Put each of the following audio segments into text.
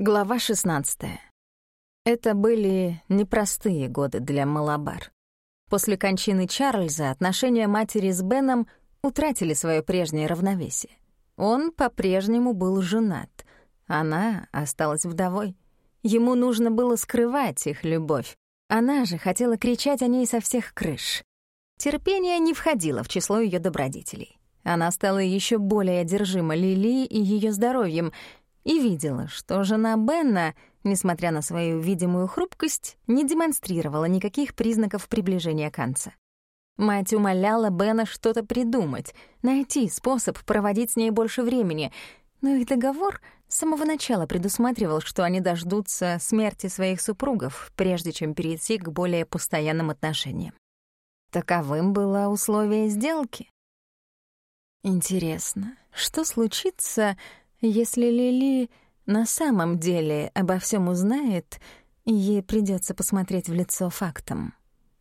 Глава 16. Это были непростые годы для Малабар. После кончины Чарльза отношения матери с Беном утратили свое прежнее равновесие. Он по-прежнему был женат, она осталась вдовой. Ему нужно было скрывать их любовь. Она же хотела кричать о ней со всех крыш. Терпение не входило в число ее добродетелей. Она стала еще более одержима Лили и ее здоровьем — и видела, что жена Бенна, несмотря на свою видимую хрупкость, не демонстрировала никаких признаков приближения конца. Мать умоляла Бена что-то придумать, найти способ проводить с ней больше времени, но их договор с самого начала предусматривал, что они дождутся смерти своих супругов, прежде чем перейти к более постоянным отношениям. Таковым было условие сделки. Интересно, что случится, если Лили на самом деле обо всем узнает, ей придется посмотреть в лицо фактам.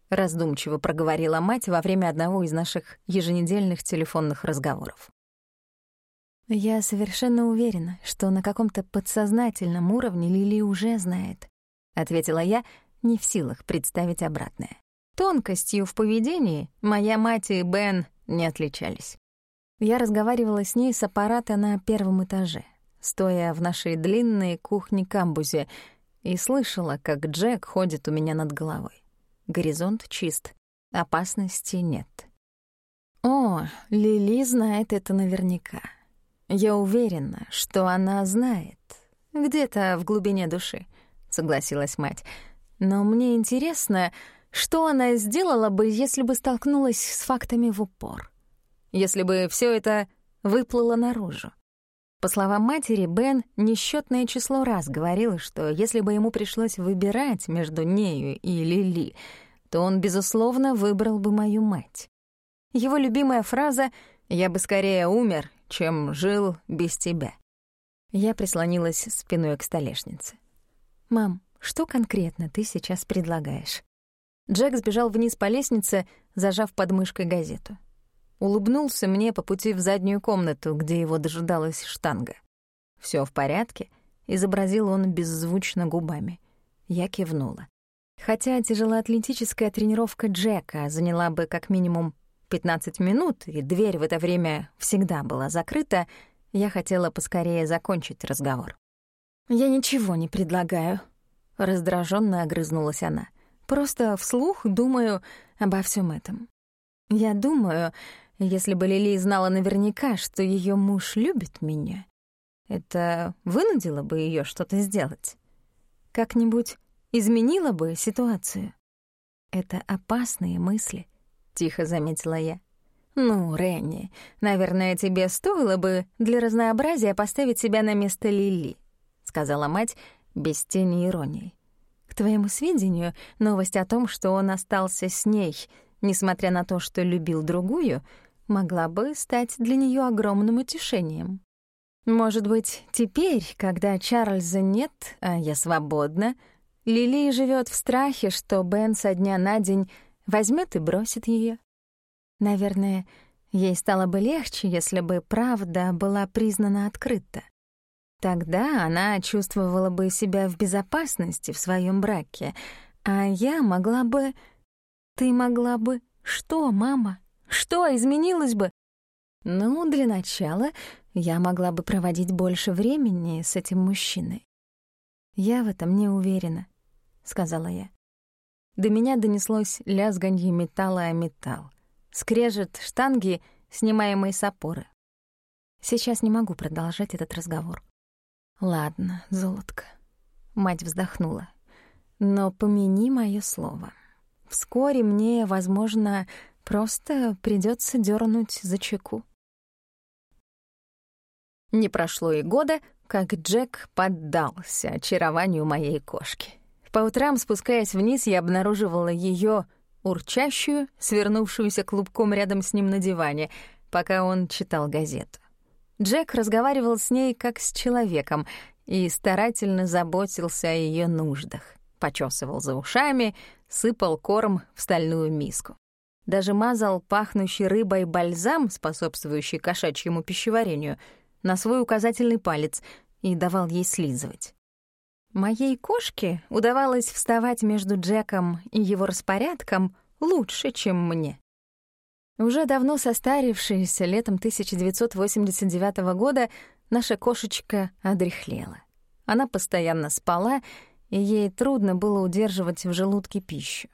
Раздумчиво проговорила мать во время одного из наших еженедельных телефонных разговоров. Я совершенно уверена, что на каком-то подсознательном уровне Лили уже знает, ответила я, не в силах представить обратное. Тонкостью в поведении моя мать и Бен не отличались. Я разговаривала с ней с аппарата на первом этаже, стоя в нашей длинной кухне-камбузе, и слышала, как Джек ходит у меня над головой. Горизонт чист, опасности нет. О, Лили знает это наверняка. Я уверена, что она знает. Где-то в глубине души, согласилась мать. Но мне интересно, что она сделала бы, если бы столкнулась с фактами в упор если бы все это выплыло наружу. По словам матери, Бен несчетное число раз говорил, что если бы ему пришлось выбирать между нею и Лили, то он, безусловно, выбрал бы мою мать. Его любимая фраза «Я бы скорее умер, чем жил без тебя». Я прислонилась спиной к столешнице. «Мам, что конкретно ты сейчас предлагаешь?» Джек сбежал вниз по лестнице, зажав под мышкой газету улыбнулся мне по пути в заднюю комнату, где его дожидалась штанга. Все в порядке?» — изобразил он беззвучно губами. Я кивнула. Хотя тяжелоатлетическая тренировка Джека заняла бы как минимум 15 минут, и дверь в это время всегда была закрыта, я хотела поскорее закончить разговор. «Я ничего не предлагаю», — раздраженно огрызнулась она. «Просто вслух думаю обо всем этом. Я думаю, если бы Лили знала наверняка, что ее муж любит меня, это вынудило бы ее что-то сделать. Как-нибудь изменило бы ситуацию. Это опасные мысли, тихо заметила я. Ну, Ренни, наверное, тебе стоило бы для разнообразия поставить себя на место Лили, сказала мать без тени иронии. К твоему сведению, новость о том, что он остался с ней, несмотря на то, что любил другую, могла бы стать для нее огромным утешением. Может быть, теперь, когда Чарльза нет, а я свободна, Лили живет в страхе, что Бен со дня на день возьмет и бросит ее. Наверное, ей стало бы легче, если бы правда была признана открыто. Тогда она чувствовала бы себя в безопасности в своем браке, а я могла бы... Ты могла бы... Что, мама? Что изменилось бы? Ну, для начала я могла бы проводить больше времени с этим мужчиной. Я в этом не уверена, сказала я. До меня донеслось лязганье металла о металл, скрежет штанги, снимаемой с опоры. Сейчас не могу продолжать этот разговор. Ладно, золотко. Мать вздохнула. Но помяни мое слово. Вскоре мне, возможно, Просто придется дернуть за чеку. Не прошло и года, как Джек поддался очарованию моей кошки. По утрам, спускаясь вниз, я обнаруживала ее урчащую, свернувшуюся клубком рядом с ним на диване, пока он читал газету. Джек разговаривал с ней как с человеком и старательно заботился о ее нуждах, почесывал за ушами, сыпал корм в стальную миску даже мазал пахнущий рыбой бальзам, способствующий кошачьему пищеварению, на свой указательный палец и давал ей слизывать. Моей кошке удавалось вставать между Джеком и его распорядком лучше, чем мне. Уже давно состарившаяся летом 1989 года наша кошечка одряхлела. Она постоянно спала, и ей трудно было удерживать в желудке пищу.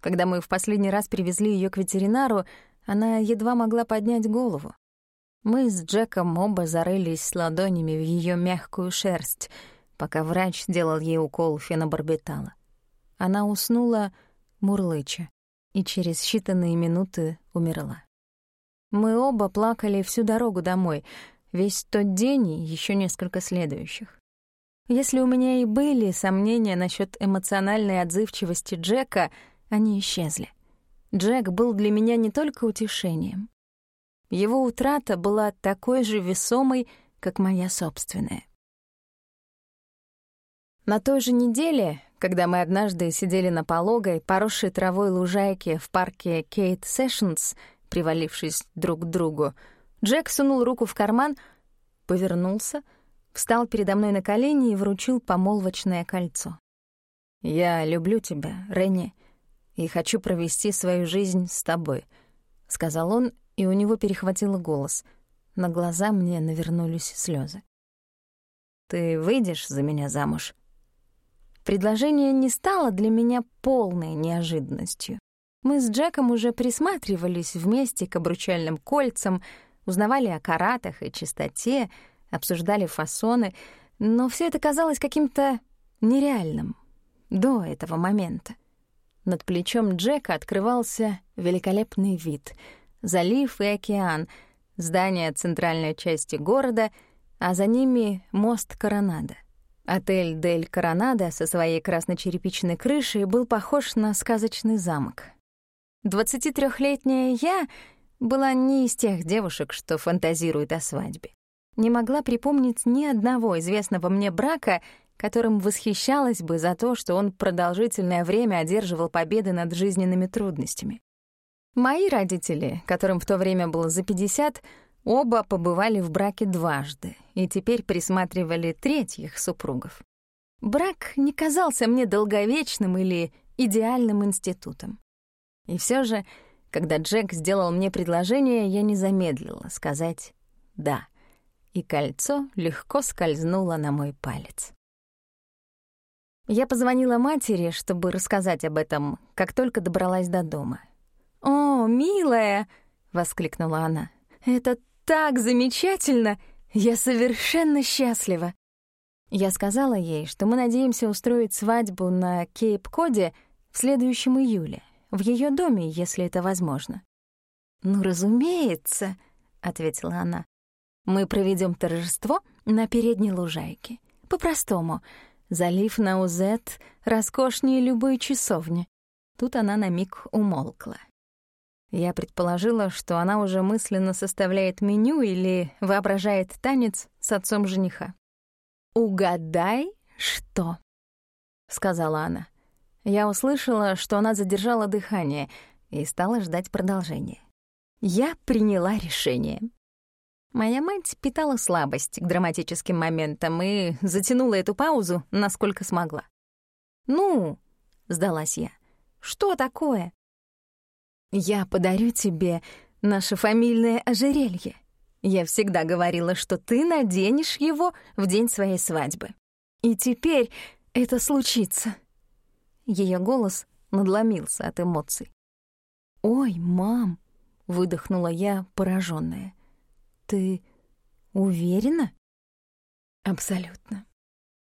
Когда мы в последний раз привезли ее к ветеринару, она едва могла поднять голову. Мы с Джеком оба зарылись ладонями в ее мягкую шерсть, пока врач делал ей укол фенобарбитала. Она уснула, мурлыча, и через считанные минуты умерла. Мы оба плакали всю дорогу домой, весь тот день и еще несколько следующих. Если у меня и были сомнения насчет эмоциональной отзывчивости Джека, они исчезли. Джек был для меня не только утешением. Его утрата была такой же весомой, как моя собственная. На той же неделе, когда мы однажды сидели на пологой, поросшей травой лужайке в парке Кейт Сэшнс, привалившись друг к другу, Джек сунул руку в карман, повернулся, встал передо мной на колени и вручил помолвочное кольцо. «Я люблю тебя, Ренни, и хочу провести свою жизнь с тобой», — сказал он и у него перехватило голос. На глаза мне навернулись слезы. «Ты выйдешь за меня замуж?» Предложение не стало для меня полной неожиданностью. Мы с Джеком уже присматривались вместе к обручальным кольцам, узнавали о каратах и чистоте, обсуждали фасоны, но все это казалось каким-то нереальным до этого момента. Над плечом Джека открывался великолепный вид — залив и океан, здания центральной части города, а за ними мост Коронада. Отель «Дель Коронада» со своей красночерепичной крышей был похож на сказочный замок. 23-летняя я была не из тех девушек, что фантазируют о свадьбе. Не могла припомнить ни одного известного мне брака, которым восхищалась бы за то, что он продолжительное время одерживал победы над жизненными трудностями. Мои родители, которым в то время было за 50, оба побывали в браке дважды и теперь присматривали третьих супругов. Брак не казался мне долговечным или идеальным институтом. И все же, когда Джек сделал мне предложение, я не замедлила сказать «да», и кольцо легко скользнуло на мой палец. Я позвонила матери, чтобы рассказать об этом, как только добралась до дома. «О, милая!» — воскликнула она. «Это так замечательно! Я совершенно счастлива!» Я сказала ей, что мы надеемся устроить свадьбу на Кейп-Коде в следующем июле, в ее доме, если это возможно. «Ну, разумеется», — ответила она. «Мы проведем торжество на передней лужайке. По-простому. Залив на Узет роскошнее любой часовни». Тут она на миг умолкла. Я предположила, что она уже мысленно составляет меню или воображает танец с отцом жениха. «Угадай, что?» — сказала она. Я услышала, что она задержала дыхание и стала ждать продолжения. Я приняла решение. Моя мать питала слабость к драматическим моментам и затянула эту паузу, насколько смогла. «Ну», — сдалась я, — «что такое?» «Я подарю тебе наше фамильное ожерелье. Я всегда говорила, что ты наденешь его в день своей свадьбы. И теперь это случится». Ее голос надломился от эмоций. «Ой, мам!» — выдохнула я, пораженная. «Ты уверена?» «Абсолютно.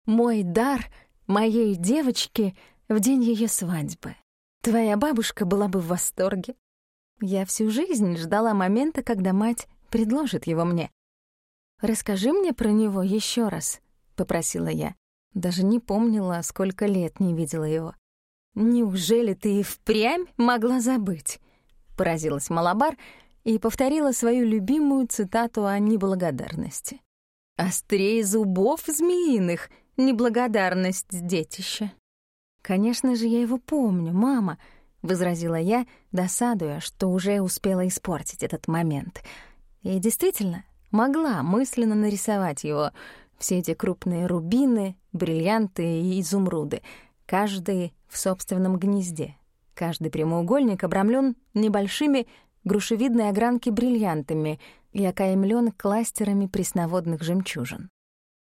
Мой дар моей девочке в день ее свадьбы. Твоя бабушка была бы в восторге. Я всю жизнь ждала момента, когда мать предложит его мне. «Расскажи мне про него еще раз», — попросила я. Даже не помнила, сколько лет не видела его. «Неужели ты и впрямь могла забыть?» — поразилась Малабар и повторила свою любимую цитату о неблагодарности. «Острее зубов змеиных — неблагодарность детища». «Конечно же, я его помню, мама», — возразила я, досадуя, что уже успела испортить этот момент. И действительно, могла мысленно нарисовать его, Все эти крупные рубины, бриллианты и изумруды, каждый в собственном гнезде. Каждый прямоугольник обрамлен небольшими грушевидной огранки бриллиантами и окаймлен кластерами пресноводных жемчужин.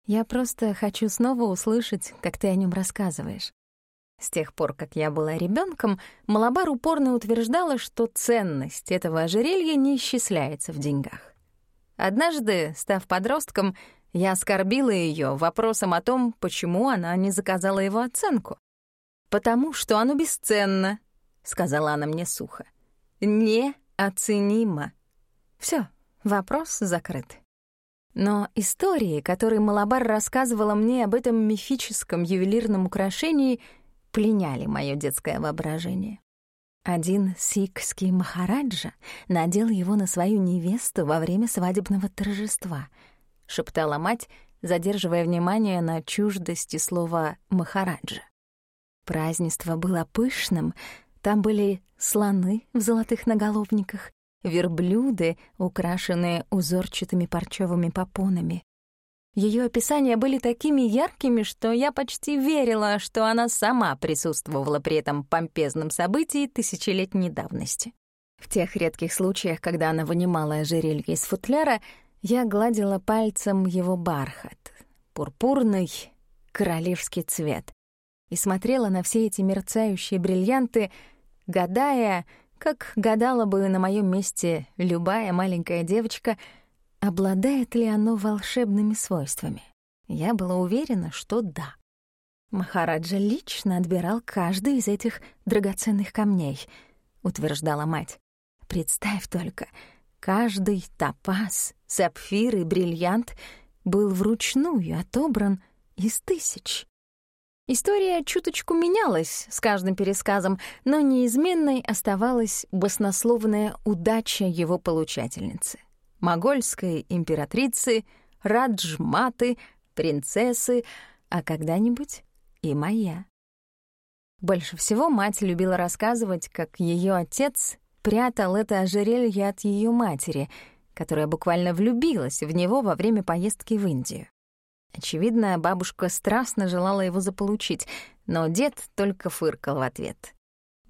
Я просто хочу снова услышать, как ты о нем рассказываешь. С тех пор, как я была ребенком, Малабар упорно утверждала, что ценность этого ожерелья не исчисляется в деньгах. Однажды, став подростком, я оскорбила ее вопросом о том, почему она не заказала его оценку. «Потому что оно бесценно», — сказала она мне сухо. «Неоценимо». Все, вопрос закрыт. Но истории, которые Малабар рассказывала мне об этом мифическом ювелирном украшении, пленяли мое детское воображение. Один сикский махараджа надел его на свою невесту во время свадебного торжества — шептала мать, задерживая внимание на чуждости слова «махараджа». Празднество было пышным, там были слоны в золотых наголовниках, верблюды, украшенные узорчатыми парчевыми попонами. Ее описания были такими яркими, что я почти верила, что она сама присутствовала при этом помпезном событии тысячелетней давности. В тех редких случаях, когда она вынимала ожерелье из футляра, я гладила пальцем его бархат, пурпурный, королевский цвет, и смотрела на все эти мерцающие бриллианты, гадая, как гадала бы на моем месте любая маленькая девочка, обладает ли оно волшебными свойствами. Я была уверена, что да. Махараджа лично отбирал каждый из этих драгоценных камней, утверждала мать. Представь только, каждый топаз, сапфир и бриллиант был вручную отобран из тысяч. История чуточку менялась с каждым пересказом, но неизменной оставалась баснословная удача его получательницы. Могольской императрицы, раджматы, принцессы, а когда-нибудь и моя. Больше всего мать любила рассказывать, как ее отец прятал это ожерелье от ее матери — которая буквально влюбилась в него во время поездки в Индию. Очевидно, бабушка страстно желала его заполучить, но дед только фыркал в ответ.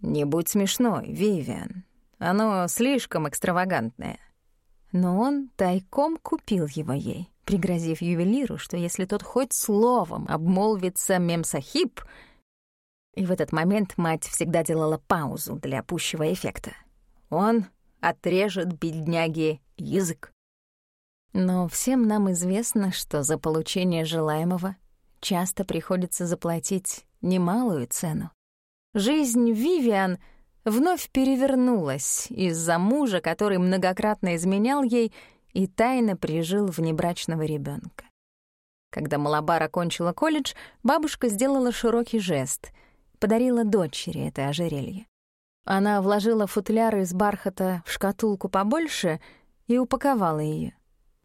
«Не будь смешной, Вивиан. Оно слишком экстравагантное». Но он тайком купил его ей, пригрозив ювелиру, что если тот хоть словом обмолвится мемсахиб, и в этот момент мать всегда делала паузу для пущего эффекта. Он отрежет бедняге язык. Но всем нам известно, что за получение желаемого часто приходится заплатить немалую цену. Жизнь Вивиан вновь перевернулась из-за мужа, который многократно изменял ей и тайно прижил внебрачного ребенка. Когда Малабар окончила колледж, бабушка сделала широкий жест, подарила дочери это ожерелье. Она вложила футляр из бархата в шкатулку побольше и упаковала ее.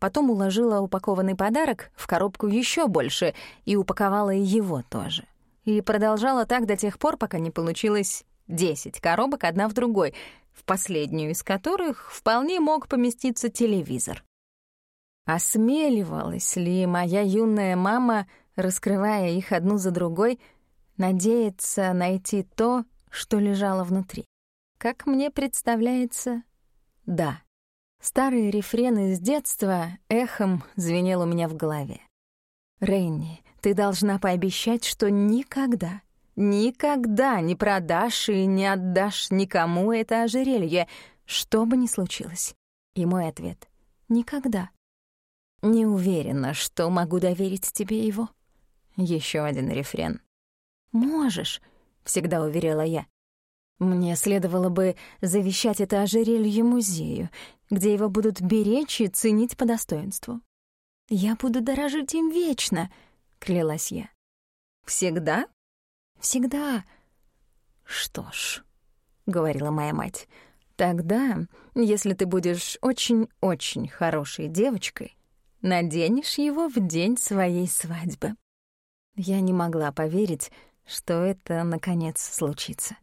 Потом уложила упакованный подарок в коробку еще больше и упаковала и его тоже. И продолжала так до тех пор, пока не получилось 10 коробок одна в другой, в последнюю из которых вполне мог поместиться телевизор. Осмеливалась ли моя юная мама, раскрывая их одну за другой, надеяться найти то, что лежало внутри. Как мне представляется, да. Старый рефрен из детства эхом звенел у меня в голове. «Ренни, ты должна пообещать, что никогда, никогда не продашь и не отдашь никому это ожерелье, что бы ни случилось». И мой ответ — «Никогда». Не уверена, что могу доверить тебе его. Еще один рефрен. «Можешь», всегда уверяла я. Мне следовало бы завещать это ожерелье музею, где его будут беречь и ценить по достоинству. «Я буду дорожить им вечно», — клялась я. «Всегда?» «Всегда». «Что ж», — говорила моя мать, — «тогда, если ты будешь очень-очень хорошей девочкой, наденешь его в день своей свадьбы». Я не могла поверить, что это, наконец, случится.